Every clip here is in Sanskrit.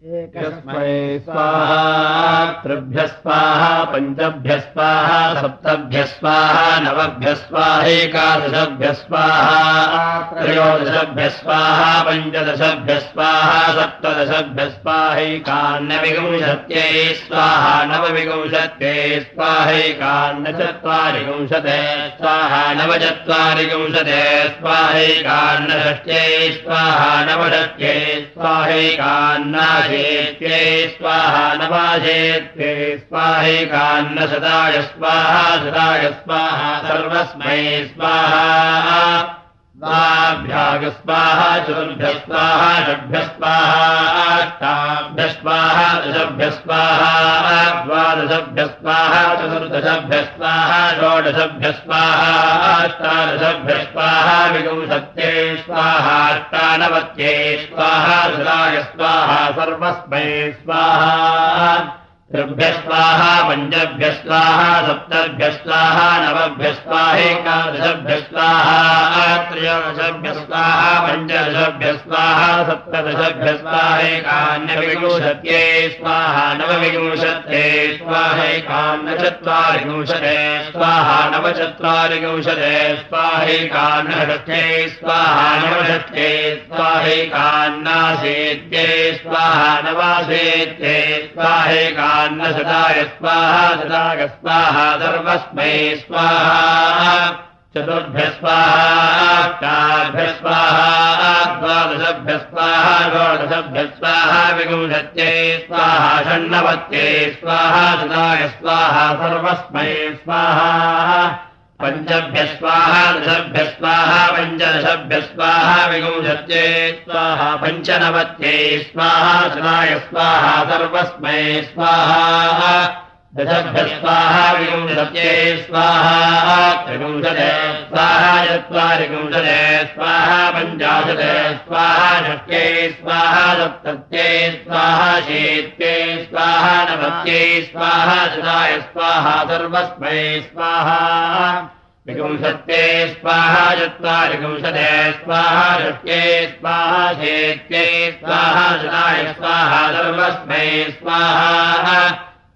एकस्मै स्वाहा त्रिभ्यः स्वाहा पञ्चभ्यः स्वाहा सप्तभ्यः स्वाहा नवभ्यः स्वाहैकादशभ्यः स्वाहा त्रयोदशभ्यः स्वाहा पञ्चदशभ्यः स्वाहा सप्तदशभ्यः स्वाहैकान्नविंशत्यै स्वाहा नवविंशत्यै स्वाहैकान्नचत्वारिविंशते स्वाहा नवचत्वारिविंशते स्वाहैकान्नषष्ट्यै स्वाहा नवषष्ट्यै स्वाहैकान्ना ेत्यै स्वाहा नवाजेत्यै स्वाहैकान्नशताय स्वाहा शताय स्वाहा सर्वस्मै स्वाहा स्वाभ्यागस्वाहा चतुर्भ्यस्वाहा षड्भ्यस्वाहाष्टाभ्यस्वाहा दशभ्यस्वाहा द्वादशभ्यस्वाहा चतुर्दशभ्यस्वाहा षोडशभ्यस्वाहा अष्टादशभ्यस्वाहा विगुंसत्यै स्वाहाष्टानवत्यै स्वाहा सुराय स्वाहा सर्वस्मै स्वाहा त्रिभ्यस्वाहा पञ्चभ्यस्वाहा, सप्तभ्यस्वाहा नवभ्यस्वाहेकादशभ्यस्वाहा त्रयोदशभ्यस्वाहा, पञ्चदशभ्यस्वाहा सप्तदशभ्यस्वाहेकान्यविंशत्यै स्वाहा, नवविंशत्यै स्वाहैकान्नचत्वारिविंशते स्वाहा नवचत्वारिविंशते स्वाहैकान्नषष्ठ्यै स्वाहा नवषष्ठ्यै स्वाहैकान्नासेत्यै स्वाहा नवासेत्यै स्वाहैका न्नशताय स्वाहा। शताय स्वाहा सर्वस्मै स्वाहा चतुर्भ्यस्वाहाभ्यस्वाहा द्वादशभ्यस्वाहा षोडशभ्यस्वाहा विगुंशत्यै स्वाहा षण्णवत्यै स्वाहा शताय स्वाहा सर्वस्मै स्वाहा पञ्चभ्यस्वाहा दशभ्यस्वाहा पञ्चदशभ्यस्वाहा विगुंशत्यै स्वाहा पञ्चनवत्यै स्वाहा सदाय स्वाहा सर्वस्मै स्वाहा दशभ्यस्वाहा विगुंशत्यै स्वाहा त्रिगुंशते स्वाहा चत्वारिगुंशते स्वाहा, पञ्चाशते स्वाहा, षष्ट्यै स्वाहा सप्तत्यै स्वाहा शीत्यै स्वाहा नवत्यै स्वाहा सदाय स्वाहा, सर्वस्मै स्वाहा। विगुंशत्यै स्वाहा चत्वारिगुंशते स्वाहा, षष्ट्यै स्वाहा शेत्यै स्वाहा सदाय स्वाहा, सर्वस्मै स्वाहा।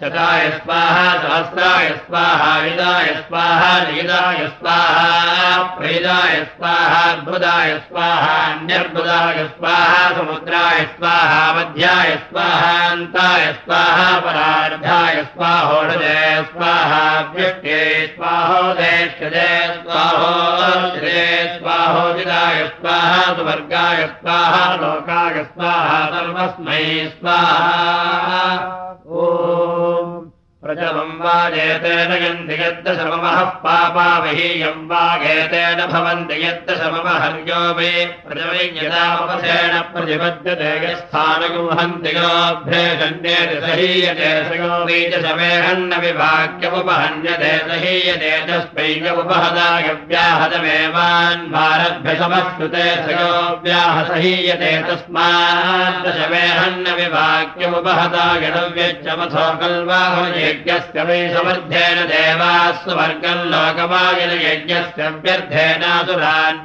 शताय स्वाहा, सहस्राय स्वाहा विदाय स्वाहा निदाय स्वाहा प्रेदाय स्वाहा अर्बुदाय स्वाहा अन्यर्बुदाय स्वाहा, समुद्राय स्वाहा, मध्याय स्वाहान्ताय स्वाहा, परार्धाय स्वाहोदय स्वाहा व्यक्ते स्वाहोदयक्षदे स्वाहोदे स्वाहोदिदाय स्वाहा, सुवर्गाय स्वाहा, लोकाय स्वाहा, सर्वस्मै स्वाहा। ओ प्रजवम् वाजेतेन यन्ति यद्दशममः पापावहीयम् वागेतेन भवन्ति यद्दशममहर्यो मे प्रजवै यदापसेन प्रतिपद्यते यस्थानगुहन्ति योऽभ्येषण्येति सहीयते स यो बीजसमेहन्न विभाग्यमुपहन्यते सहीयते तस्मैव्याहतमेवान् भारद्भ्यसमश्रुते स यो व्याहसहीयते तस्माद्दशमेहन्न विभाग्यमुपहता गणव्यच्चमथो कल्वाहये यज्ञस्य वै समर्थेन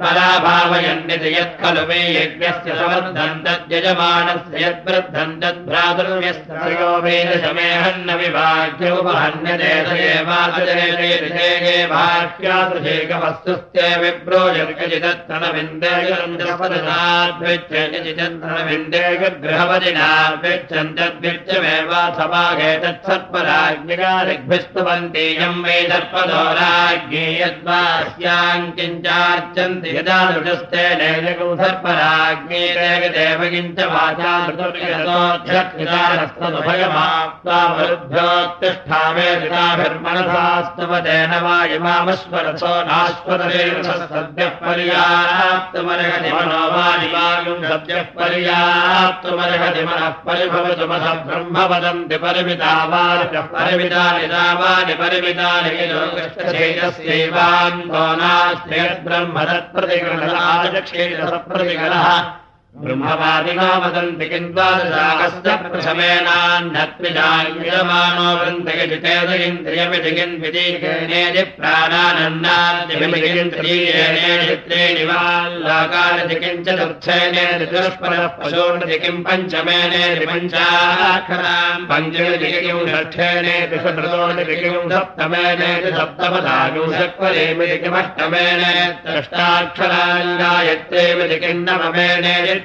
पराभावयन्निति यत् खलु मे यज्ञस्य समर्थम् तद्यजमानस्य यद्वृद्धम् तद्भ्रातृव्यस्तयो वेदशमेहन्न विभाग्योपहन्यते स एवासजने भाष्यासुषेकवस्तुस्ते विप्रो यर्गचिदत्तनविन्देयचिदत्तनविन्देयगृहवदिनाभ्यच्छन् तद्भिक्षमेवासमागे तत्सत्पराज भिस्तुवन्तीयम् वै सर्पदोराज्ञे यद्वास्याम् किञ्चार्चन्ति यदा नृजस्तेनैकौ सर्पराज्ञे देव किञ्च वाचा मृतुर्गतोभ्योत्तिष्ठामे दिनाभिर्मनसास्तवतेन वायुमामस्वरथो नास्वरसद्यः पर्याप्तमर्हति मनोवादिवायुम् सद्यः पर्याप्तमर्हति मनः परिभवतु मथ ब्रह्म वदन्ति परिमितावार्यः परिमितानि नामानि परिमितानि ब्रह्म तत्प्रतिगणः ब्रह्मवादिनो वदन्ति किम् द्वादशाकस्य प्रथमेनान्नत्विजायमानो वृन्दयजितेन्द्रियमिति किम् विदीकेनेति प्राणानन्नाद्यमिन्द्रियेणेति त्रीणि वा लोकानिति किम् चतुर्थेनेति दुष्परः पशोनिति किम् पञ्चमेनेति पञ्चाक्षराम् पञ्चमिति किम् षष्ठेनेति षट्रोनिति किम् सप्तमेनेति सप्तपदागुंशक्वरेमिति किमष्टमेनेत्यष्टाक्षरान् गायत्रेमिति किम् नवमेनेति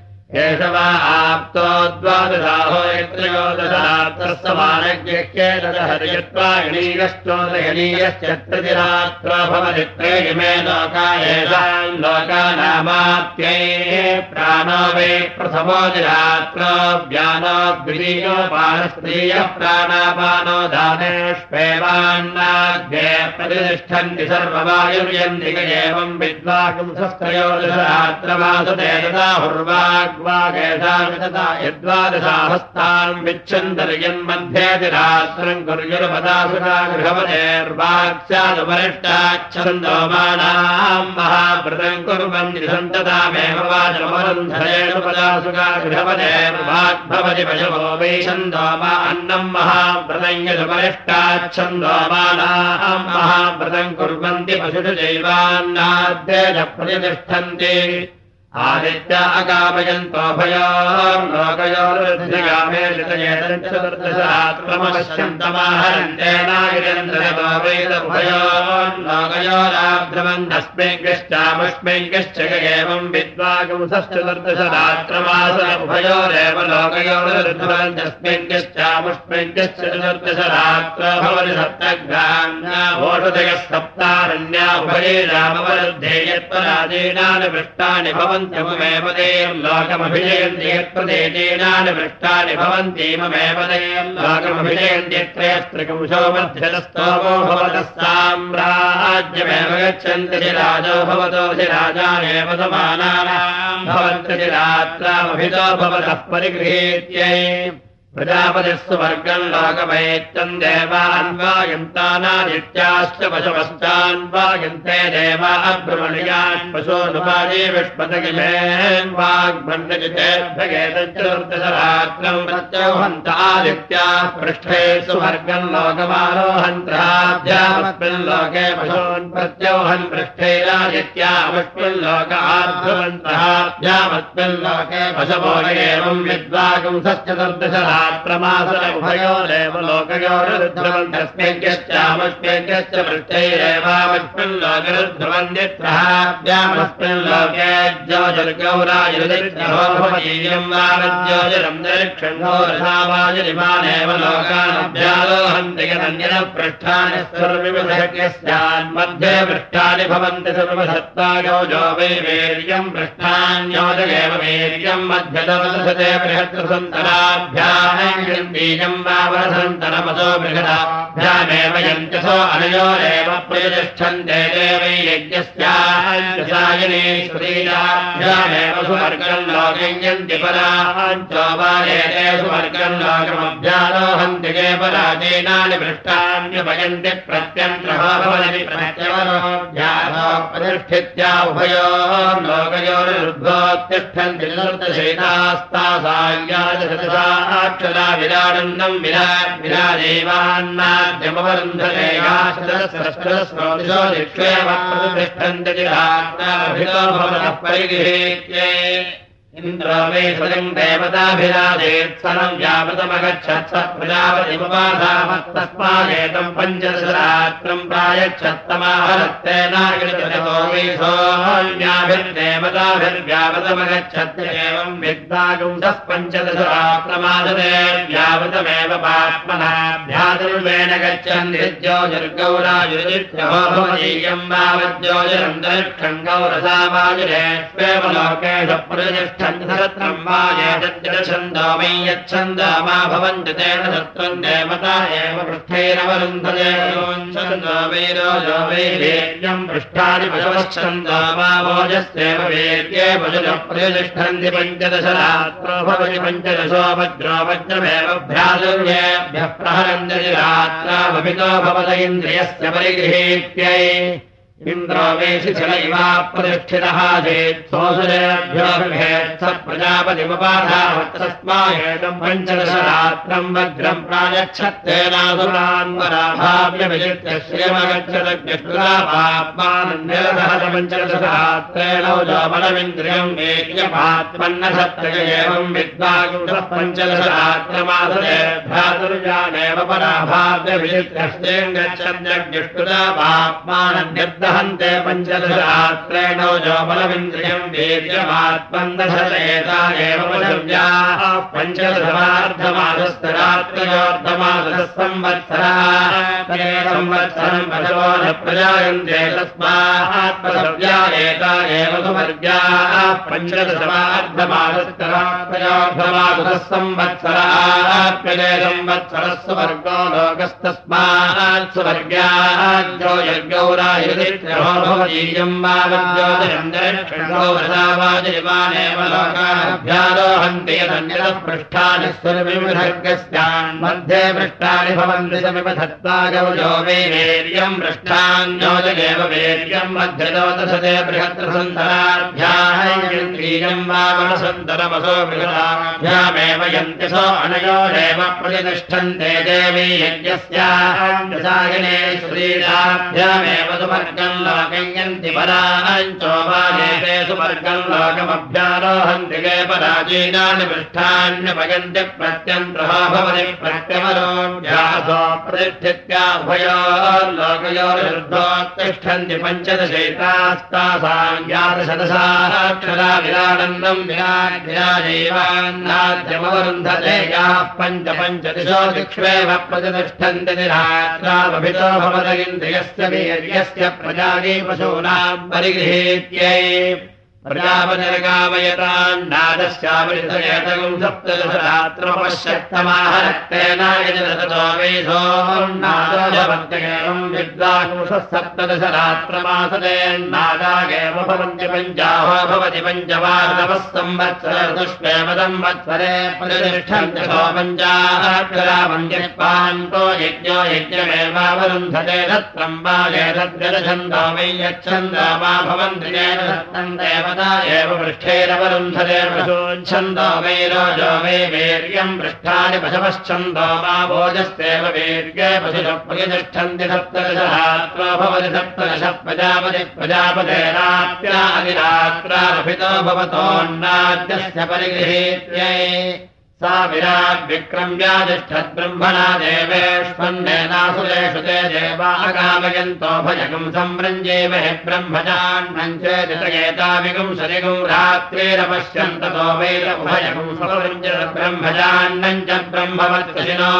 एष वा आप्तो द्वादशाहो भवति त्रयिमे लोका येषाम् लोकानामाप्यै प्राणो वै प्रथमोदिरात्रो व्यानो द्वितीयो पानस्त्रीयः प्राणापानो दानेष्वेवान्नाद्ये प्रतिष्ठन्ति सर्ववायुर्यन्ति एवम् विद्वांसस्त्रयोदशरात्रवासुते तदा हुर्वाग् यद्वादशाहस्ताम् विच्छन्दर्यन्मध्येतिरात्रम् कुर्युर्पदासुरा गृहवदेर्वाक्स्यादुपरिष्टाच्छन्दोमानाम् महाव्रतम् कुर्वन्ति सन्ततामेव वाचमवरुन्धरेण पदासुगा गृहवदेर्वाग्भवति पशवो वै छन्दोमा अन्नम् महाव्रतम् यदुपरिष्टाच्छन्दोमानाम् महाव्रतम् कुर्वन्ति पशुषु जैवान्नाद्येन प्रतिष्ठन्ति आदित्य अकामयन्तोभयो लोकयोरुद्धिगामे चतुर्दशात्मपश्यन्तमाहरन्तेनागिरेन्द्रयो वेदभयो लोकयोराब्रमन्दस्मिङ्गश्चामुष्मिङ्गश्च एवम् विद्वागुंसश्चतुर्दशरात्रमासभयोरेव लोकयोरुद्धवन्तस्मिङ्गश्चामुष्मिङ्गश्च चतुर्दशरात्र भवति सप्तग्राम्यावोषधयः सप्तारण्या उभये रामवरुद्धे पृष्टानि भवन्ति ममेव लोकमभिजयन्ति यत्प्रदेशेनानि पृष्टानि भवन्ति ममेव लोकमभिजयन्ति त्रयस्त्रिकंशो मध्यतस्तोमो भवतः साम्राज्यमेव गच्छन्ति राजो भवतो राजानेव समानानाम् भवन्ति रात्रामभितो भवतः परिगृहीत्यै प्रजापतिस्तु वर्गम् लोकमैत्यम् देवान्वायन्तानादित्याश्च पशवश्चान्वायन्ते देवा अभ्रमणीयान् पशोनुपाये विष्पतगिमेन् वाग्भण्डजितेभ्यगेतचतुर्दशरात्रम् प्रत्यौहन्त आदित्याः पृष्ठे सुवर्गम् लोकमारोहन्त्राभ्यामस्मिन् लोके पशून् पृष्ठैरादित्यामस्मिन् लोक आर्ध्वन्तःभ्यामस्मिन् लोके पशवो एवम् विद्वागुंसश्चतुर्दशरा त्रमासुरभयोरेव लोकयोरुध्रुवन्तस्मिञ्चामस्मिञ्च पृष्ठैरेवामस्मिन् लोकरुध्रुवन्दित्रहाभ्यामस्मिन् लोके ज्योतिर्गौरायुर्दिभवतीयम् वारज्योतिरम् दरिक्षण्डोरसावायुरिमानेव लोकानभ्यालोहन्ति यदन्यः पृष्ठानि सर्वविधस्यान्मध्ये पृष्ठानि भवन्ति सर्वसत्तागौ जो वै वीर्यम् पृष्ठान्योजगेव वीर्यम् मध्यदवदशते बृहत्सन्तराभ्याम् बीजम् वावसन्तरमसो बृहदाभ्यामेव यन्त्यसो अनयोरेव प्रतिष्ठन्ते देवै यज्ञस्यायने श्रीराभ्यामेव सुवर्गम् लोकयन्ति सुवर्गम् लोकमभ्यारोहन्ति के पराजेनानि प्रत्यवरोभ्यासो प्रतिष्ठित्या उभयो लोकयोरुद्भोत्तिष्ठन्ति चतुर्दशैतास्तासाङ्गादशतसा प्रतिष्ठन्ति चिरात्माभितो भवतः परिगृहीत्ये इन्द्रो मे स्वयम् देवताभिराजेत्सनम् व्यावृतमगच्छत् स प्रजापतिमुपाधामस्तस्मादेतम् पञ्चदशरात्रम् प्रायच्छत्तमाहरत्तेनागिरितो वै सोऽन्याभिर्देवताभिर्व्यावृतमगच्छत् एवम् विद्वागुंसः पञ्चदशरात्रमादते व्यावृतमेव पात्मनाभ्यादुर्वेण गच्छन् निरुज्योतिर्गौरायुरित्यहो भवतीयम् वावज्योतिरन्तरिक्षम् गौरसावायुरेष्वेव लोकेश प्रतिष्ठ तिष्ठन्ति वा छन्दो वै यच्छन्द मा भवन्ति तेन शत्रुम् देवता एव पृष्ठैरवरुन्धदेवो वैरोजो वैर्यम् पृष्ठानि पशवच्छन्द मा भोजस्येव वेद्ये भुजप्रतिष्ठन्ति पञ्चदशरात्रो भवति पञ्चदशो वज्रो वज्रमेव भ्रातुर्येभ्यः प्रहरन्ति रात्रा भवितो भवत इन्द्रियस्य परिगृहीत्यै इन्द्रो वेशि इवा प्रतिष्ठितः प्रजापतिमुपाधावत्तस्माहेतम् पञ्चदशरात्रम् वज्रम् प्रायच्छत्तेनासुरान्वराभाव्यविजित्य श्रियमगच्छदग्निष्टुलापात्मानन्यरसहत पञ्चदशरात्रेण बलमिन्द्रियम् वेद्यपात्मन्न सत्तय एवम् विद्वागुंसः पञ्चदशरात्रमासरे भ्रातुर्जानेव पराभाव्यविजित्य श्रियम् गच्छद्यग्निष्टुलापात्मानन्यद्ध हन्ते पञ्चदशरात्रेण जो एव संवत्सराः संवत्सरम् पशवो न प्रजायन्ते तस्मात् पशव्या एता एव सुवर्ग्याः पञ्चदशमार्धमासस्तरात्रयोर्धमासः संवत्सराप्यजय संवत्सरः सुवर्गो लोकस्तस्मात् सुवर्ग्याः जो यज्ञौरायुधि भवतीयम् वावज्योतिरन्तरिक्षणोवसावाजिवानेव लोकाभ्यारोहन्ति यदन्यतः पृष्ठानि मध्ये भवन्ति समिव धत्तागवजो वै वीर्यम् पृष्ठान्योजगेव वीर्यम् मध्यदोतसते बृहत्रसन्तराभ्याहयन्द्रियम् वावणसन्तरमसो बृहदाभ्यामेव यन्त्यसो अनयोरेव प्रतिष्ठन्ते देवी यज्ञस्यायने श्रीराभ्यामेव सुवर्गम् लोकयन्ति सुवर्गम् लोकमभ्यारोहन्ति गे पराजीनानि पृष्ठान्यपयन्ति प्रत्यन्तः भवति प्रत्यवरोऽभ्यासो प्रतिष्ठित्याभयो लोकयोर्धोत्तिष्ठन्ति पञ्चदशैतास्तासाम् ज्ञातशतसाक्षरा विरानन्दम् विराट् विराजैवान्नाद्यमवरुन्धते याः पञ्च पञ्चदिशो दिक्ष्वेव प्रतिष्ठन्ति वीर्यस्य प्रजागे पशूनाम् परिगृहेत्यै प्रजापनिर्गामयतान्नादस्यामृतयतगम् सप्तदशरात्रमपश्यत्तमाह रक्तेनायजतो वेशोन्नादोजवर्तयम् विद्वांसः सप्तदशरात्रमासदेन्नादागेव भवन्ति पञ्चाहो भवति पञ्चवार्धवः संवत्सरदुष्वेव संवत्सरे प्रतिष्ठन्ति पञ्चाक्षरामन्यपान्तो यज्ञो यज्ञमेवावरुन्धते तत्रम् वा एतद्गदछन्दो वै यच्छन्दो वा भवन्ति येन सत्तम् एव पृष्ठेरवरुन्धरे पशोच्छन्दो वै रोजो वै वीर्यम् पृष्ठानि पशवश्छन्दो मा भोजस्तेव वीर्ये पशुषप्रतिष्ठन्ति सप्तदशरात्रो भवति सप्तदश प्रजापति प्रजापतेराप्यादिरात्रारभितो भवतोन्नाद्यस्य परिगृहीत्यै सा विराग्विक्रम्यातिष्ठद्ब्रह्मणा देवेष्वन्नेनासुरेषु ते देवागामयन्तो भजगम् संवृञ्जेव हि ब्रह्मजान्नम् चेदितगेताविगुम् सरिगुम् रात्रेरपश्यन्ततो वैर उभयगुम् संवृञ्जत ब्रह्मजान्नम् च ब्रह्मवत्कशिनो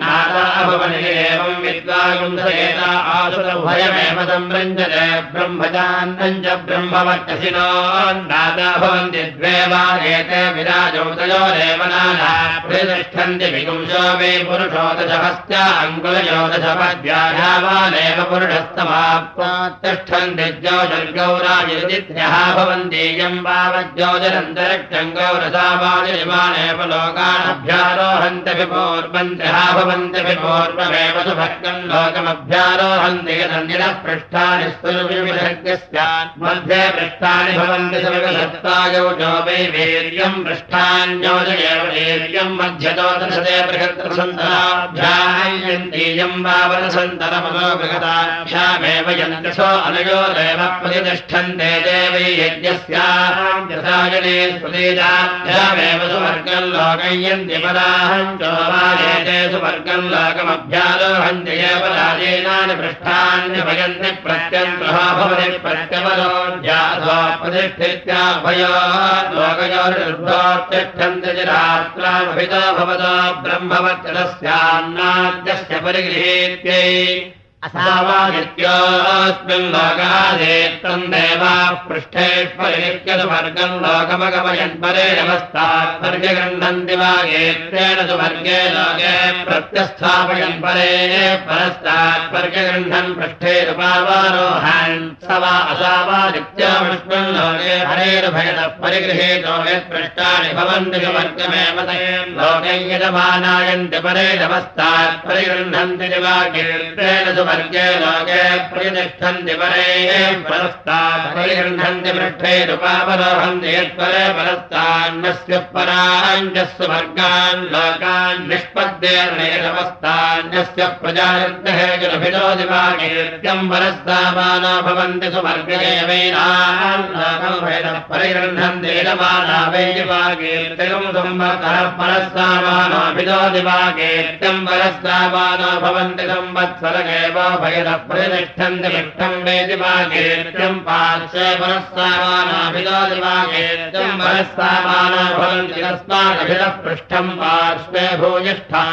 नादाभवनि एवम् विद्वागुम् सयेता आसुर उभयमेव संवृञ्जते ब्रह्मजान्नम् च ब्रह्मवत्कशिनो नादा भवन्ति द्वे वा एते विराजौ तयोरेव नाना प्रतिष्ठन्ति विपुंसो वे पुरुषो दशहस्त्या अङ्कुलयोदशपद्यायावानेव पुरुषस्तमाप्तिष्ठन्ति ज्योतिर्गौराजित्यः भवन्तीयम् वावज्योतिरन्तरिक्षम् गौरसावाजिमानेव लोकानभ्यारोहन्त्यपि पूर्वन्त्यः भवन्त्यपि पूर्वमेव सुभक्तम् लोकमभ्यारोहन्ति पृष्ठानि भवन्ति वै वीर्यम् पृष्ठान्योजयेव वीर्यम् मध्यतोदशते बृहत्रसन्तराभ्यायन्तीयम् वावनसन्तरमनो बृहताभ्यामेव यन्तसो अनयोरेव प्रतिष्ठन्ते देवै राजेनानि पृष्ठान्यभयन्ति प्रत्यन्तः भवति प्रत्यवरोऽध्यासो प्रतिष्ठित्याभयो लोकयोर्निर्भोत्तिष्ठन्ति रात्र भवतो ब्रह्मवत्सरस्यान्नाद्यस्य परिगृहेत्यै असावादित्योऽस्मिन् लोकादेत्तम् देवाः पृष्ठेष्वर्गम् लोकमगमयन् परे नमस्तात् वर्गगृह्णन्ति वागेत्रेण सुवर्गे लोके प्रत्यस्थापयन् परे परस्तात् पृष्ठेरुपावारोहन् स वा असावादित्योऽस्मिन् लोके हरेर्भयतः परिगृहीतो यत्पृष्टानि भवन्ति सुवर्गमेव लोके यजमानायन्ति परे नमस्तात् परिगृह्णन्ति वागेत्रेण सुवर्ग वर्गे लोके प्रतिष्ठन्ति परे परस्तात् परिगृह्णन्ति पृष्ठैरुपावरोहन्ति यत्परे परस्तान्यस्य पराञ्जस्य वर्गान् लोकान् गुरभिनो दिवागेत्यम् परस्तामानो भवन्ति सुवर्गेवैनान् परिगृह्णन्ति यजमाना वै दिवागेत्यम् संवत्सरः परस्तामानोऽभिनो दिवागेत्यम् परस्तामानो भवन्ति संवत्सरगेव पुरस्तामानाभिदोति वागेत्यम् पुरस्तामाना भवन्ति तस्मादभिदः पृष्ठम् पार्श्वे भूयिष्ठा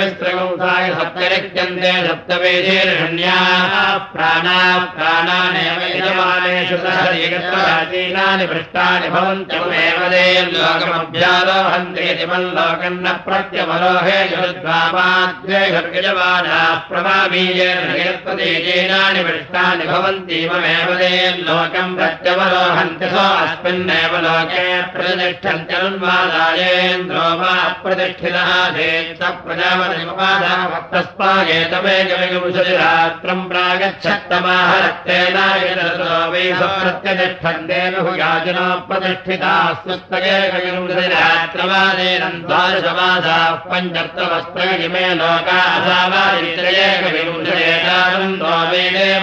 विस्त्रगुंसाय सप्तरिक्यन्ते सप्तवेशेर्षण्याः प्राणाः प्राणानेव यजमानेषु सहरीगत्राचीनानि पृष्ठानि लोकमभ्यारोहन्ते लोकन्न प्रत्यवरोहे युद्धामाद्वेषर्गजमानाः प्रभाबीजेनानि पृष्ठानि भवन्तीममेव तेन लोकम् प्रत्यवरोहन्ति सो अस्मिन्नेव लोके प्रतिष्ठन्त्यनुन्वादायेन्द्रो वा प्रतिष्ठितः चेत् प्रजापतिमुपादास्तस्मागेतमेकविंशतिरात्रम् प्रागच्छत्तमाह रक्तेनायतोऽपि प्रत्यतिष्ठन्ते बहुयाजनो प्रतिष्ठिताः सुस्तकेकविंशतिरात्रवादेन द्वादशमासाः पञ्चत्वस्त्रगिमे लोकासावादित्रयेकविंशतेतारन्त्वेदेव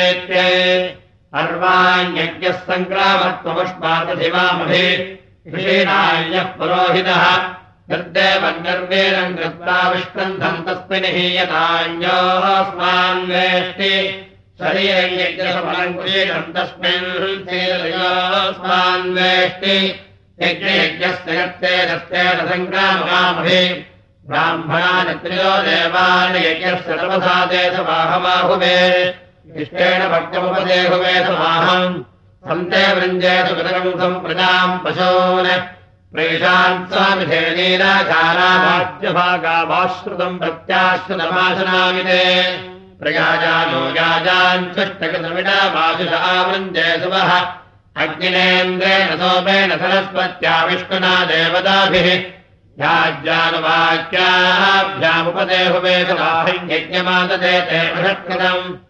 अर्वाण्येत्ये अर्वाण्यज्ञः सङ्ग्रामत्वमुष्मादधिवामभि ऋषीणायः पुरोहितः निर्देवन्निर्वीरम् कृत्वा विष्कन्धम् तस्मिन् तस्मिन् यज्ञयज्ञस्य यत्ते ब्राह्मणानि त्रियो देवान् यज्ञस्य इष्टेन भक्तमुपदेहुवे समाहम्। सन्ते वृञ्जेतु पितरम् सम्प्रजाम् पशून्। स्वामिधेनीराचाराभाग्यभागाभाश्रुतम् प्रत्याश्रुतमाशनामिते। प्रयाजानो याजान् स्पष्टकृतमिडामाशुष आवृञ्जे सुवः। अग्निनेन्द्रेण सोमेन सरस्वत्या विष्णुना देवताभिः याज्ञानुवाक्याभ्यामुपदेहुवेदवाहिम् यज्ञमादते ते बृहत्कृतम्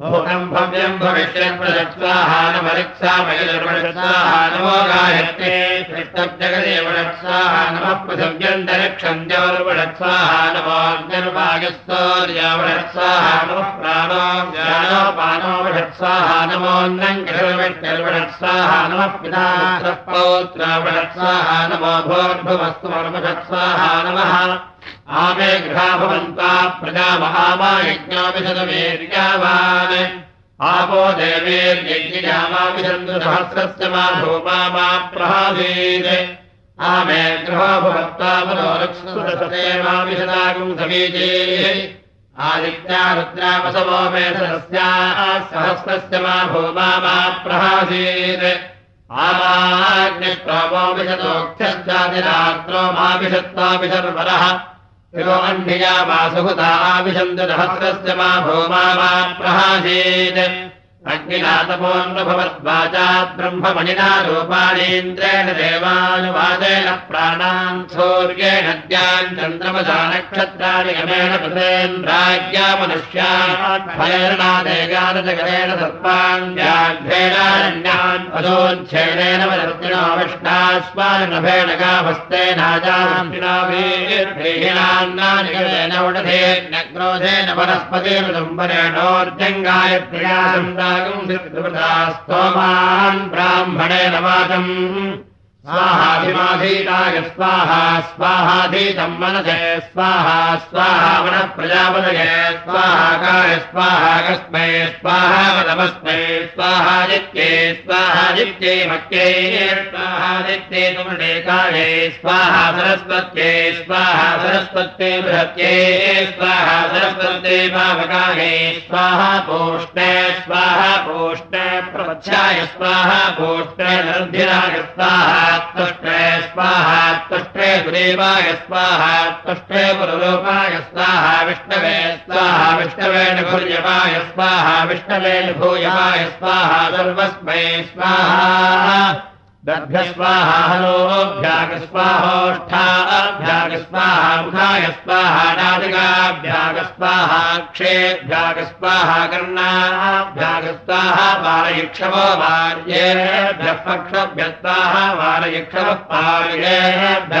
भूतम् भव्यम् गायत्रे कृष्णजगदेवषत्साः नमः पृथिव्यन्तरिक्षम् द्यौर्वषत्साः नमोऽग्निर्वागस्तौर्यावषत्साः नमः प्राणो ज्ञानोपानो वषत्साः नमोऽन्नम् कृषविष्णिर्वषत्साः नमः नमः आमे गृहा भवन्ता प्रजामहामायज्ञाभिषदवीर्यावान् आपो देवेर्यज्ञामाभिषन्तु सहस्रस्य मा भूमा मा प्रहासीत् आमे गृहो रुद्रावसवो मे सहस्याः सहस्रस्य मा भूमा मा प्रहासीत् आमाग्निष्टोमोऽभिषतोक्षश्चादिरात्रो माभिषत्वाभिशर्वरः शिरो अह्निया मा सुहृता सहस्रस्य मा भूमा मा प्रहासीत् अग्निनाथपोऽन्वभवद्वाचात् ब्रह्ममणिना रूपाणीन्द्रेण देवानुवादेन प्राणान् सूर्येण द्यान् चन्द्रमसा नक्षत्राणि गमेण कृतेन्द्राज्ञा मनुष्यान्नादेगानजगरेण सर्पाञ्जाघ्रेणारण्यान् पदोच्छेदेन वदर्तिनो विष्णास्मानभेण गावस्तेनाजान्नाभिर्भिहीणान्नानि उडधेन वनस्पतिर्दुम्बरेणोर्जङ्गाय प्रिया स्तोमान् ब्राह्मणेन वाचम् स्वाहाधिमाधीताय स्वाहा स्वाहाधीतम् मनसे, स्वाहा स्वाहा मनः प्रजापदये स्वाहाकाय स्वाहा कस्मै, स्वाहा वदमस्मै स्वाहादित्ये स्वाहादित्ये मक्ये स्वाहादित्ये तुमृडेकाये स्वाहा सरस्वत्ये स्वाहा सरस्वत्ये बृहत्ये, स्वाहा सरस्वत्ये पावकाये स्वाहा पोष्णे स्वाहा पोष्णे प्रवच्याय स्वाहा पोष्णे नर्धिराय स्वाहा तुष्टे स्वाहा तुष्टे गुदेवाय स्वाहा तुष्टे स्वाहा विष्णवे स्वाहा विष्णवेन भूर्यवाय स्वाहा विष्णवेन भूयवाय स्वाहा सर्वस्मै स्वाहा दभ्यस्वाहा हलोभ्यागस्वाहोष्ठाभ्यागस्वाहा मुखाय स्वाहा नादिकाभ्यागस्वाहा क्षेभ्यागस्वाहा कर्णाभ्यागस्वाहा वारयिक्षवो वार्येभ्यः पक्षभ्यस्वाहा वारयिक्षवः पार्येभ्यः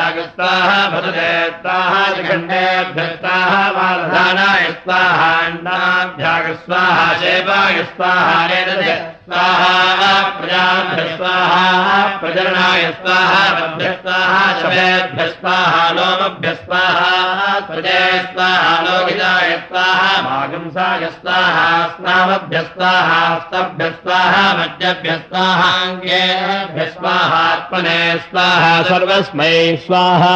यागस्ताः भजते त्रिखण्डेभ्यस्ताः जिखण्डेभ्यस्ताः अण्डाभ्यागस्वाः स्वाहाण्डाभ्यागस्वाहा स्वाहा, प्रजाभ्य स्वाहा प्रजरणाय स्वाहा स्वाहा, शभेभ्य स्वाहा, लोमभ्य स्वाहा प्रजय स्वाहा स्वाहा स्वाहा, स्नावभ्य स्वाहा, स्तभ्य स्वाहा, मज्जभ्य स्वाहाङ्गेभ्य स्वाहात्मने स्वाहा, सर्वस्मै स्वाहा।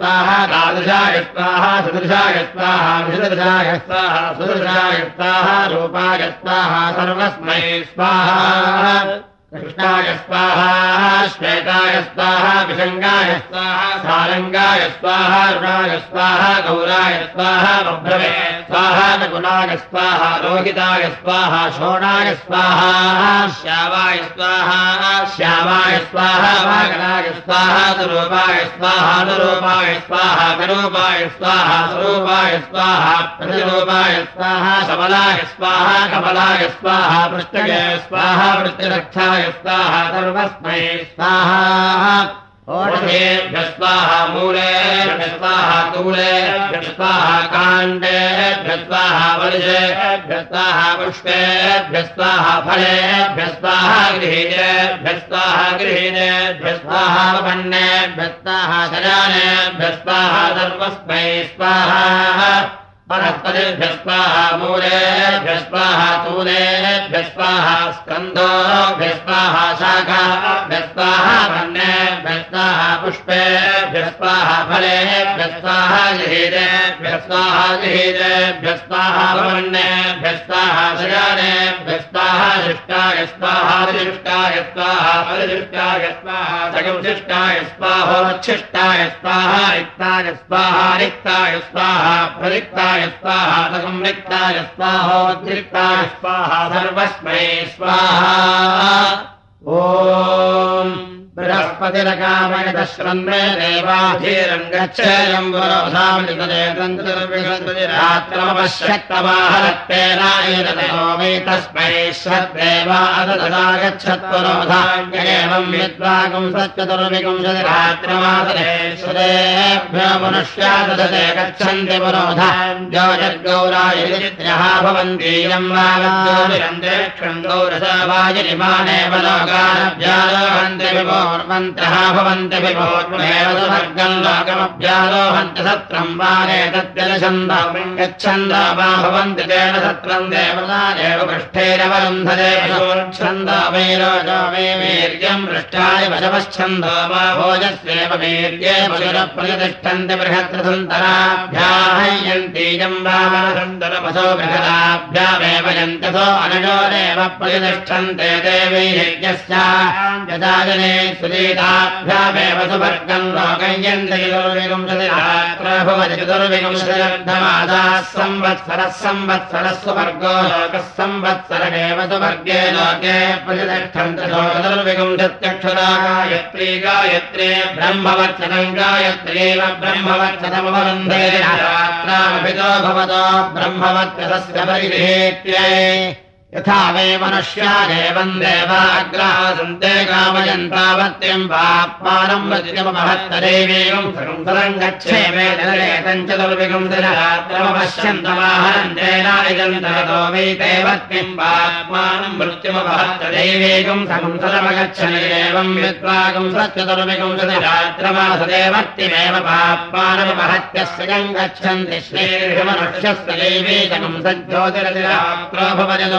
स्वाहा द्वादशाय स्वाहा सदृशाय स्वाहा विशदशाय स्वाहा सुदृशाय स्वाहा रूपाय स्वाहा सर्वस्मै स्वाहा कृष्णाय स्वाहा श्वेताय स्वाहा विषङ्गाय स्वाहा सारङ्गाय स्वाहा रुणाय स्वाहा गौराय स्वाहा बभ्रवे स्वाहा नकुलाय स्वाहा रोहिताय स्वाहा शोणाय स्वाहा श्यावाय स्वाहा श्यामाय स्वाहा वागनाय स्वाहा स्वरूपाय स्वाहा अनुरूपाय स्वाहा विरूपाय स्वाहा स्वरूपाय स्वाहा प्रतिरूपाय स्वाहा सबलाय स्वाहा कमलाय स्वाहा पृष्ठगे स्वाहा वृत्तिरक्षाय स्वाहा सर्वस्मै स्वाहा। ओषधेभ्य स्वाहा मूलेभ्य स्वाहा तूलेभ्य स्वाहा काण्डेभ्य स्वाहा वलिषेभ्य स्वाहा पुष्पेभ्य स्वाहा फलेभ्य स्वाहा गृहीतेभ्य स्वाहा गृहीतेभ्य स्वाहा वपन्नेभ्य स्वाहा शजानेभ्य स्वाहा सर्वस्मै स्वाहा। वनस्पतिभ्य स्वाहा मूलेभ्य स्वाहा तूलेभ्य स्वाहा स्कन्धोभ्य स्वाहा शाखाभ्य स्वाहा वन्नेभ्य स्वाहा पुष्पेभ्य स्वाहा फलेभ्य स्वाहा गृहीतेभ्य स्वाहा गृहीतेभ्य स्वाहा वन्नेभ्य स्वाहा शयानेभ्य स्वाहा शिष्टाय स्वाहा शिष्टाय स्वाहा परिशिष्टाय स्वाहा सगंशिष्टाय स्वाहोच्छिष्टाय स्वाहा रिक्ताय स्वाहा रिक्ताय स्वाहा प्ररिक्ताय स्वाहा संरिक्ताय स्वाहोद्रिक्ताय स्वाहा सर्वस्मै स्वाहा। ॐ बृहस्पतिरकामयतश्रन्मे देवाधीरम् गच्छेयम् पुरोधामितदेतन्तर्विगन्तरात्रमपश्यक्तमाहरत्तेनायततो वै तस्मै श्रद्देवा अददा गच्छत्पुरोधान्येवम् विद्वागुं सच्चतुर्विगुंशतिरात्रमादरेश्वरेभ्यो मनुष्या ददते गच्छन्ति पुरोधान् जगद्गौराय भवन्तीयम् वागौरम् गौरसवायनिमानेव लोकानभ्यारोहन्ति वारे तद्यलछन्दम् गच्छन्द वा भवन्ति वै वीर्यम् पृष्ठाय वशवच्छन्दो वा भोजस्वेव वीर्ये पशुरप्रतिष्ठन्ति बृहत्रसुन्दराभ्याहयन्तीयम् वामनसुन्दरपशो बृहदाभ्यामेव यन्तसो अनयोरेव प्रतिष्ठन्ते देवी यज्ञस्य यदाजने सुदीताभ्यामेव सुवर्गम् चतुर्विंशतिरर्धमादाः संवत्सरः संवत्सरः सुवर्गो लोकः संवत्सरमेव सुवर्गे लोके प्रतिष्ठन्ति चतुर्विंशत्यक्षरा गायत्री गायत्री गायत्रीव ब्रह्मवत्सरमवरुन्धे रात्रामभितो भवतो ब्रह्मवत्सरस्य परिगृहेत्यै यथा वै मनुष्यादेवम् देवाग्रासन्ते कामयन्तावत्यम् पाप्मानम् वज्रमहत्तदेवेवम् संसरम् गच्छे वेदरेतम् चतुर्विगुंसरात्रमपश्यन्तमाहरम् तेनायजन्तरतो वै देवत्यम् पाप्मानम् मृत्युमपहत्तदैवेकम् संसरमगच्छन् एवम् विद्वागुम् सच्चतुर्विगुंसतिरात्रमासदेवत्यमेव पाप्मानमपहत्यस्य गम् गच्छन्ति श्रीर्षमनुष्यस्य दैवेकम् सज्जोतिरतिरात्रो भवजतु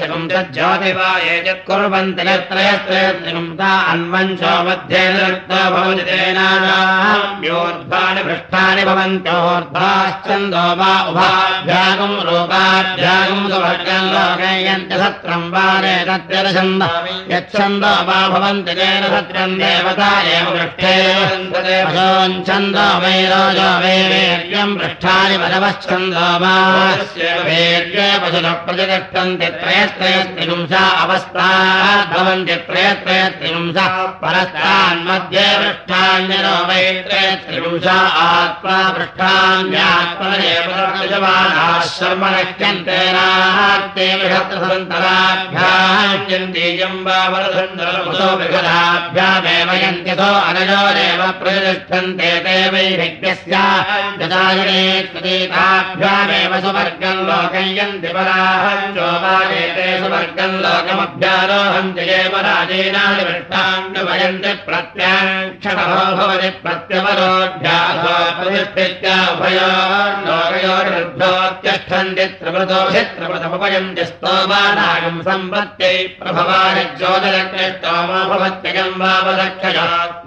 सगुंसज्योतिवाये यत्कुर्वन्ति यत्रयत्रयस्त्रिपुंसा अन्वंशो मध्ये निरुक्तो भवति तेनायोर्ध्वानि पृष्ठानि भवन्त्योर्ध्वाश्चन्दो वा उभाभ्यागम् रूपाभ्यागम् सुवर्गम् लोकयन्ति सत्रम् वारे तद्यरछन्द यच्छन्दो वा भवन्ति तेन सत्रम् देवता एव पृष्ठेच्छन्दो वै रोजो वै वीर्यम् पृष्ठानि वा। वीर्ये पशुनः प्रतिष्ठन्ति त्रयस्त्रयस्त्रिपुंसा अवस्थात् भवन्ति त्रयस्त्रयस्त्रिपुंसा परस्तान्मध्ये पृष्ठान्यरो वै आत्मा पृष्ठान्यात्मनेव शर्म नश्यन्ते नास्ते बृहत्सन्तराभ्याह्यन्तीयम् वा वरसन्दरमुसो यन्त्यथो अनयोरेव प्रतिष्ठन्ते ते वै यज्ञस्य सुवर्गम् लोकयन्ति सुवर्गम् लोकमभ्यारोहन्ति एव राजेनानि पृष्ठाण्डुभयन्ति प्रत्याक्षणो भवति प्रत्यवरोढ्यासो प्रतिष्ठित्य उभयो लोकयोर्भ्योत्यष्ठन्ति त्रिवृतो त्रिवृतमुपयन्ति स्तोमानागम् सम्पत्त्यै प्रभवानिज्योतिरक्ष्टोमो भवत्यगम् वावरक्षयात्मा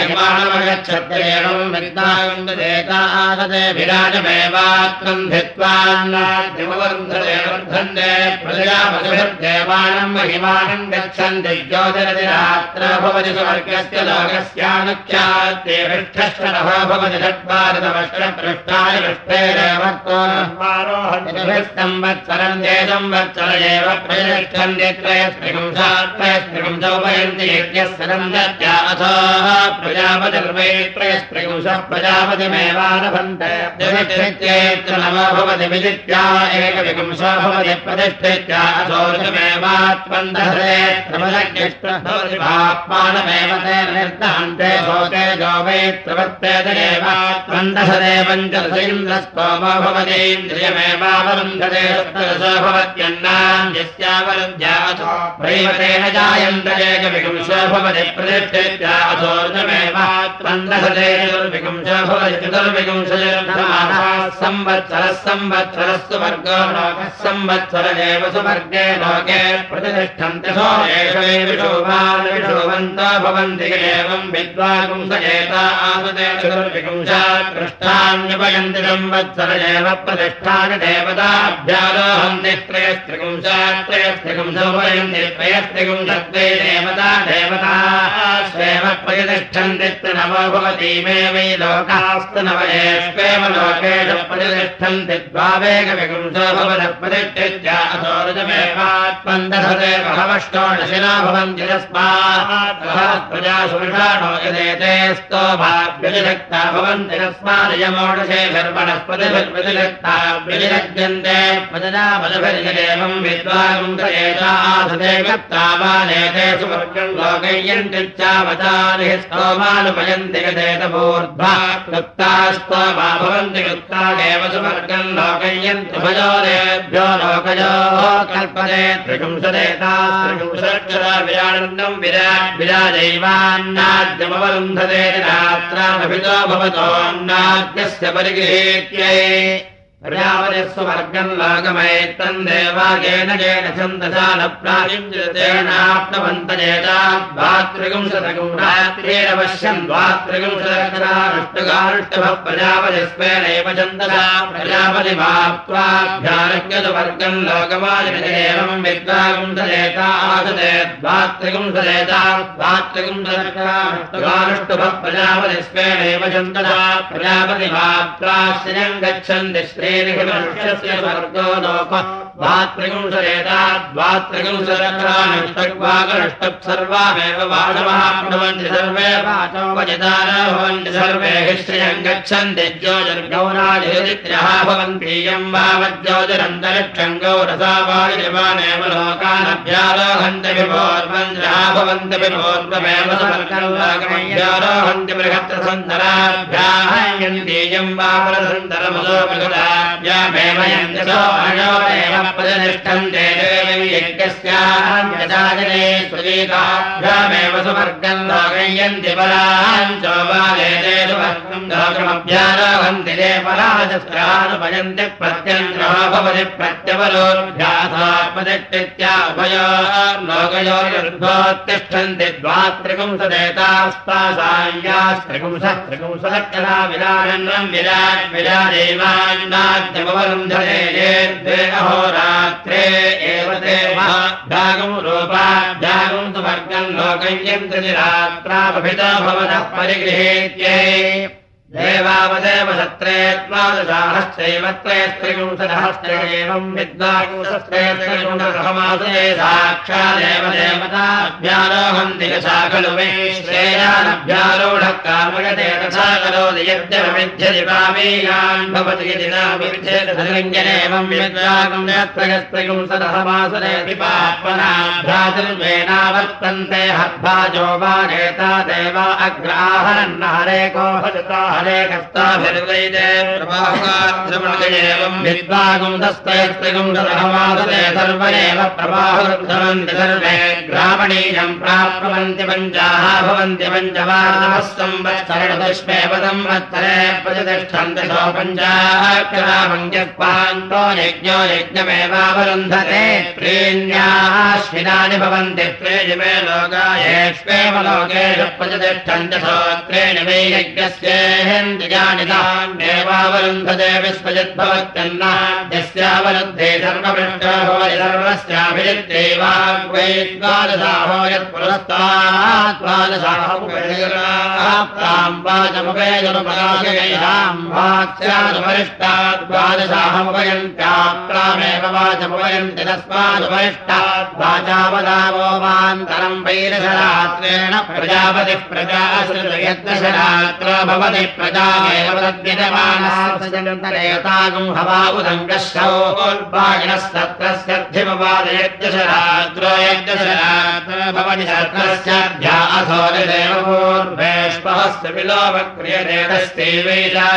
महिमानमगच्छत्येवम् विद्वान्ददेतादे विराजमेवात्मम् धित्वान्नाद्यमवर्धते वर्धन्ते प्रजापतिभिर्देवानम् महिमानम् गच्छन्ति ज्योतिरतिरात्र भवति स्वर्गस्य लोकस्यानुख्यात्ते पृष्ठश्चरः भवति षट्भारतवर्षपृष्ठानि पृष्ठेरेव संवत्सरम् ते संवत्सर एव प्रतिष्ठन्ति त्रयस्त्रिपुंसात्रयस्त्रिपुंसौपयन्ति यज्ञस्सरम् दत्या अथो प्रजापतिर्वै त्रयस्त्रिपुंसः प्रजापतिमेवारभन्ते प्रतिष्ठित्येत्र नमो भवति विदित्या एकविपुंसो भवति प्रतिष्ठित्या अथोर्जमेवात्मन्दहरे त्रमदज्ञष्टमानमेव ते निर्दहन्ते भवते जो वै प्रवर्तेदेवात्मन्दहरे पञ्चदशेन्द्रस्तोमो भवतीन्द्रियमेवावरुन्धते सप्तदशो भवत्यन्नाम् यस्यावरुद्ध्याथो प्रैवतेन जायन्तरेकविपुंसो भवति भवति चतुर्विपुंसमानः संवत्सरः संवत्सरस्तु वर्गो लोकः संवत्सर एव सुवर्गे लोके विशोभान् विशोभन्तो भवन्ति आसते चतुर्विपुंशात् पृष्ठान्युपयन्ति संवत्सर एव प्रतिष्ठानि देवताभ्यारोहन्ति त्रयस्त्रिपुंशात् त्रयस्त्रिपुंसोपयन्ति त्रयस्त्रिपुंशत्वे देवता प्रतिष्ठन्ति नवो भवति मे वै लोकास्तु नव एष्वेव लोकेषु प्रतिष्ठन्ति द्वावेकविपुंसो भवतः प्रतिष्ठित्या अथोरजमेवात्मन्दधते बहवष्टोणशिला भवन्ति तस्मात् प्रजासु विषाणो यदेते स्तोभाभ्यतिरक्ता भवन्ति तस्मादयमोडशे धर्मणस्पतिभिर्व्यतिरक्ता व्यतिरज्यन्ते पदनापदभिर्यदेवम् विद्वागुन्दयेतासते गत्तावानेते सुवर्गम् लोकय्यन्तिच्चावतारिः भवन्ति सुवर्गम् लोकय्यन्ति भयोदेभ्यो लोकयोः विरानन्दम् विराट् विराजैवान्नाद्यमवरुन्धते रात्रामभितो भवतोऽन्नाद्यस्य परिगृहेत्यै प्रजापतिस्वर्गम् लोकमैत्तम् देवागेन येन छन्दसा न प्रायुञ्जतेनाप्नवन्तजेताद्भातृगुंशतगुम् रात्रेण पश्यन् द्वात्रिगुंशतक्षरानुष्टुगानुष्टभः प्रजापतिस्वेनैव छन्दसा प्रजापतिमाप्त्वाभ्यारज्ञतवर्गम् लोकमादिनदेवम् विद्वागुंसदेता आसते द्वात्रिगुंसदेता द्वात्रिगुंशतक्षरानुष्टुगानुष्टुभः प्रजापतिस्वेनैव छन्दसा प्रजापतिमाप्त्वाश्रियम् गच्छन्ति श्री द्वात्रिगुंशरक्षानुष्टग्वागनुष्टप् सर्वामेव वाचमहाप्नुवन्ति सर्वे श्रियम् गच्छन्ति ज्योतिर्गौरादित्र्यः भवन्तीयम् वावज्योतिरन्तरिक्षम् गौरसावादिवानेव लोकानभ्यारोहन्ति विभोर्मन्द्रः भवन्ति बृहत्रसन्दराभ्याहयन्तीयम् वापरसन्दरमसो बृहदा प्रतिष्ठन्ते यज्ञस्याजने सुगीताभ्यामेव सुवर्गम् लोकयन्ति पराम् चोबालेते सुवर्गम् लोकमभ्यारोहन्ति ते पराजस्त्रानुपयन्ति प्रत्यन्द्रो भवति प्रत्यवलोभ्यासात्मदित्या उभयो लोकयोर्भोत्तिष्ठन्ति द्वात्रिपुंसदेतास्तासायास्त्रिपुंसः त्रिपुंसत्कला विराजन्नम् विराट् विराजेवान्नाद्यमवरुन्धरे द्वे अहोरात्रे एव ते भागम् रूपाभ्यागम् तु वर्गम् लोकयन्ति रात्रापभितो भवतः परिगृहेत्यै। देवावदेव सत्रे द्वादशाहश्चैव त्रयस्त्रिपुंसदहश्च एवम् विद्वाकुंसस्त्रेत्रिपुंसहमासे साक्षादेव देवताभ्यारोहन्ति यथा खलु श्रेयानभ्यारूढः कामयते तथा करोति यद्यविध्यति पामेयान् भवति यदि न विध्येतलिङ्गनेवम् विद्वाकुंसत्रयस्त्रिपुंसदहमासनेति पाप्मनाभ्यातिर्वेनावर्तन्ते हद्भाजो वा नेता देवा भजताः अनेकस्ताभिर्वैते प्रवाहुकार्ध्रमणगेवम् विद्वागुन्दस्तयस्त्रिगुम् ददहमादते सर्व ग्रामणीयम् प्राप्नुवन्ति पञ्चाः भवन्ति संवत्सरणदुष्मे संवत्सरे प्रतिष्ठन्ति सो पञ्चाः ग्रामम् यक्वान्तो यज्ञो यज्ञमेवावरुन्धते त्रीण्याश्विनानि भवन्ति त्रीणि मे लोकायेष्वेव लोकेषु प्रतिष्ठन्ति सोत्रेणि मे यज्ञस्येन्द्रियाणि तान्येवावरुन्धते विश्वजिद्भवत्यन्नाद्यस्यावरुद्धे सर्वपृष्ठो भवति सर्वस्याभिजित्यैवाग्वैद्वादशाहो यत्पुरस्ताद्वादशाहुपैराप्ताम् वाचमुपैजनुपराशयैहाम् वाच्यादुपरिष्टाद्वादशाहमुपयन्त्याप्तामेव वाचमुपयन्ति तस्मादुपरिष्टाद्वाचावदावो वान्तरम् वैरशरात्रेण प्रजापतिः सत्रस्यर्थिमवादयज्ञशरात्रो यज्ञशरात्र भवति सत्रस्याध्या अथो निदेव पूर्वेष्पहस्य विलोपक्रियते तस्यैवैषा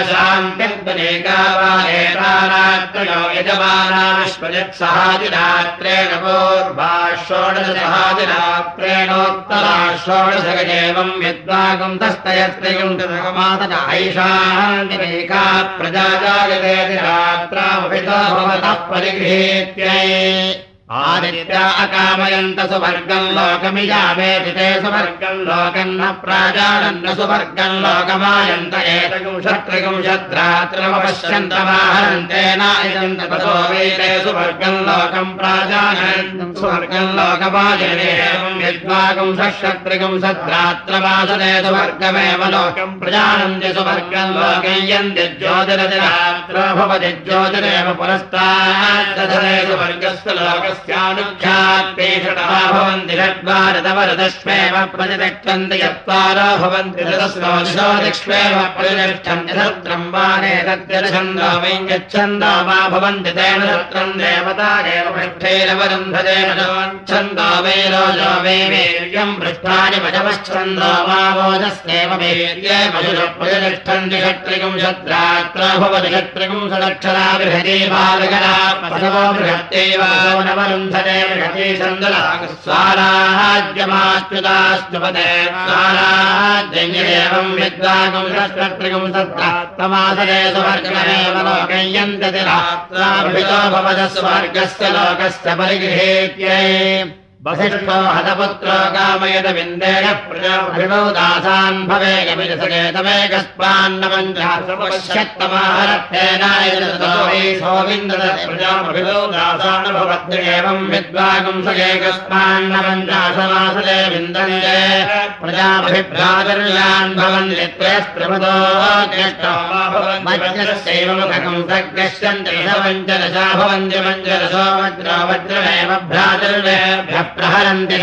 शान्त्यग्नेका वा एतारात्रयो यजमाना विश्वजत्सहादिरात्रेण पूर्वा षोडशसहादिरात्रेणोत्तरा षोडशगजेवम् यद्वागुम् तस्तयस्त्रिगुम् तदगमातन ऐषान्तिरेका प्रजा जागते रात्रामभितो भवतः परिगृहेत्यै आदित्या अकामयन्त सुवर्गम् लोकमियावेति ते सुवर्गम् लोकम् न प्राजानन्न सुवर्गम् लोकमायन्त एतगुंशत्रिगुंशद्रात्रमपश्यन्तमाहरन्तेन ततो वैते सुवर्गम् लोकम् प्राजानन् सुवर्गम् लोकमाजनेवम् यद्वागुम् षट्त्रिगुंशद्रात्रवासने सुवर्गमेव लोकम् प्रजानन्ति सुवर्गम् लोकम् यन्ति ज्योतिरतिरात्र भवति ज्योतिरेव पुरस्तात् सुवर्गस्य लोकस्य षड्वारदवरदश्वेव प्रतिष्ठन्ति चत्वारो भवन्ति प्रतिष्ठन्ति वारे तद्यच्छन्दो वै भवन्ति तेन सत्रम् देवता एव पृष्ठैरवरुन्धतेन छन्दो वै रोजो वै वीर्यम् पृष्ठानि वजवच्छन्दो वा वोजस्येव वीर्ये पशुषु प्रतिष्ठन्ति षट्त्रिगुंशत्रात्र भवति षट्त्रिगुंशदक्षरा बृहती बालकरा पशवो बृहत्यैव नवरुन्धते बृहती सन्दुलाः स्वाराज्यमाच्युतास्तुपते स्वाराज्यम् विद्वागुं षट्त्रिगुं सत्रात्तमासरे सुवर्गमेव लोकय्यन्त्यति रात्राभितो भवतः स्वर्गस्य लोकस्य परिगृहेत्यै वसिष्ठो हतपुत्रो कामयत विन्देन प्रजाभिणो दासान् भवे प्रजाभिणो दासान् भवद्य एवम् विद्वागुं सकेकस्मान्नपञ्चाशमासदे विन्दन्ते प्रजाभिभ्रातर्यान् भवन्ति त्रयस्त्रमतो मध्यस्यैव मुखकं सग्यश्यन्ति दशपञ्चदशा भवन्ति पञ्चदशो वज्रो वज्रमेव भ्रातर्वेभ्यः प्रहरन्ति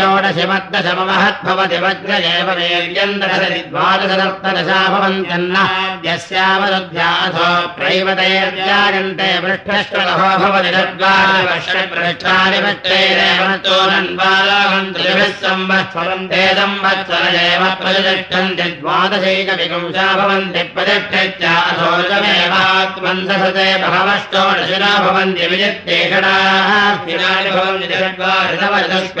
प्रैवतैर्जायन्ते पृष्ठश्वलभो भवति षड्वादशपृष्ठानि वृक्षैरेव चोरन्वालाहन्त्रिभिः संवत्सरम् ते संवत्सर एव प्रतिष्ठन्ति द्वादशैकविपुंसा भवन्ति प्रतिष्ठित्याथोजमेवात्मन्दसते बहवश्चोडशिरा भवन्ति विजित्तेषडाः स्थिराणि भवन्ति षड्वादशवर्षस्वेव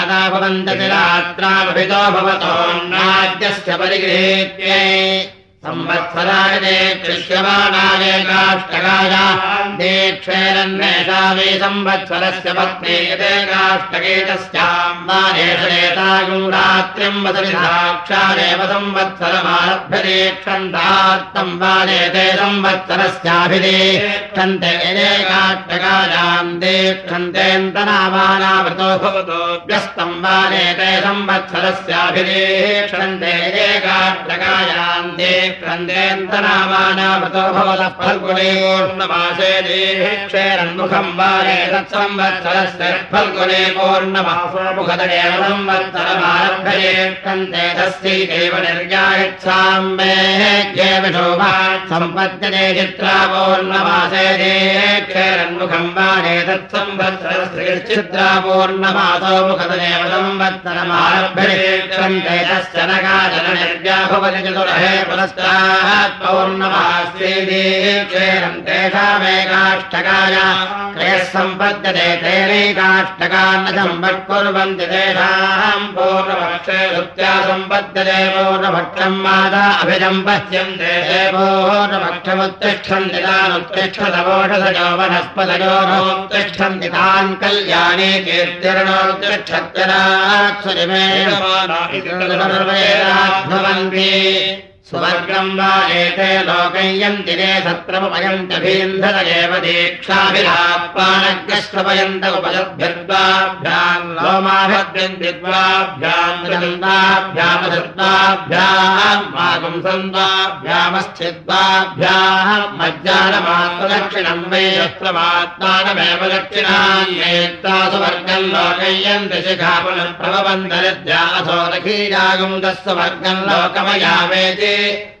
पञ्चाशमासुदेभिराजमेव गच्छन्त्यन्नादा भवन्ति रात्रामभितो भवतोन्नाद्यस्य परिगृहेत्यै दृश्यमानाय काष्टकाय दीक्षेरन्वेषा वै संवत्सरस्य पत्नी यदेकाष्टके तस्याम् वानेषरेतागुम् रात्रिम् वसति साक्षादेव संवत्सरमारभ्य दीक्षन्तार्थम् वानेते संवत्सरस्याभिदीक्षन्ते यदेकाष्टकायाम् दीक्षन्तेऽन्तनामानावृतो भवतो व्यस्तम् वानेते संवत्सरस्याभिदीक्षन्ते यदेकाष्टकायाम् दीक्ष क्रन्देन्तनामानामतो भवतः फल्गुणेपूर्णमासे देहेक्षेरन्मुखम् वारे तत्संवत्सरस्य फल्गुणे पूर्णमासो मुखदरेव संवत्सरमारभ्ये क्रन्ते तस्यैकेव निर्यायच्छाम् मे विशोभा सम्पद्यते चित्रा पूर्णमासे देहेक्षेरन्मुखम् वारे तत्संवत्सरस्य चित्रा पूर्णमासो मुखदरेव संवत्सरमारभ्ये क्रन्ते तस्य नगाजन निर्व्याभवति चतुरहे पौर्णमास्येदीक्षेरम् तेषामेकाष्टकाय क्रयः सम्पद्यते तेनैकाष्टकान्न सम्पत्कुर्वन्ति तेषाम् पूर्णभक्षे धृत्या सम्पद्यते पूर्णभक्षम् माता अभिजम् पश्यन्ते पूर्णभक्षमुत्तिष्ठन्ति तानुत्तिष्ठतवोषधयो वनस्पतयोनोत्तिष्ठन्ति तान् कल्याणे कीर्तिरणोत्तिष्ठत्यरात्सरिमे सर्वेदाभ्रवन्ति सुवर्गम् वा एते लोकयन्ति ते सत्रमुपयन्त्यभीन्धत एव दीक्षाभिलापानग्रश्रपयन्त उपदभ्यद्वाभ्याम् लोमाभद्यन्तिद्वाभ्याम् दन्ताभ्यामधत्वाभ्याम् मागुम् सन्त्वाभ्यामश्चिद्वाभ्याम् मज्जानमात्मदक्षिणम् वै यस्त्रमात्मानमेव दक्षिणान्येत्ता सुवर्गम् लोकयन्ति शिखापुनः असो रखीजागुम् तस्वर्गम् लोकमयावेति え?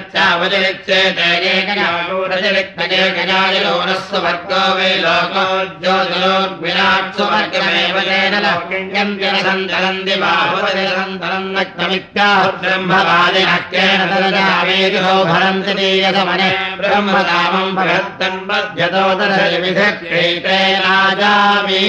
ूरजलिक्तकेकजायलोनः वर्गो वै लोको ज्योतिरोर्विराट् सुवर्गमेव तेन लोकिण्यन्त्यनसन्तरन्ति बाहुवजसन्तरम् नक्तमित्याह ब्रह्मवादिनक्येन तदजावेदिहो भरन्ति दीयसमने ब्रह्मकामम् भगत्तन्मध्यतो तदविधक्रीतेनाजामि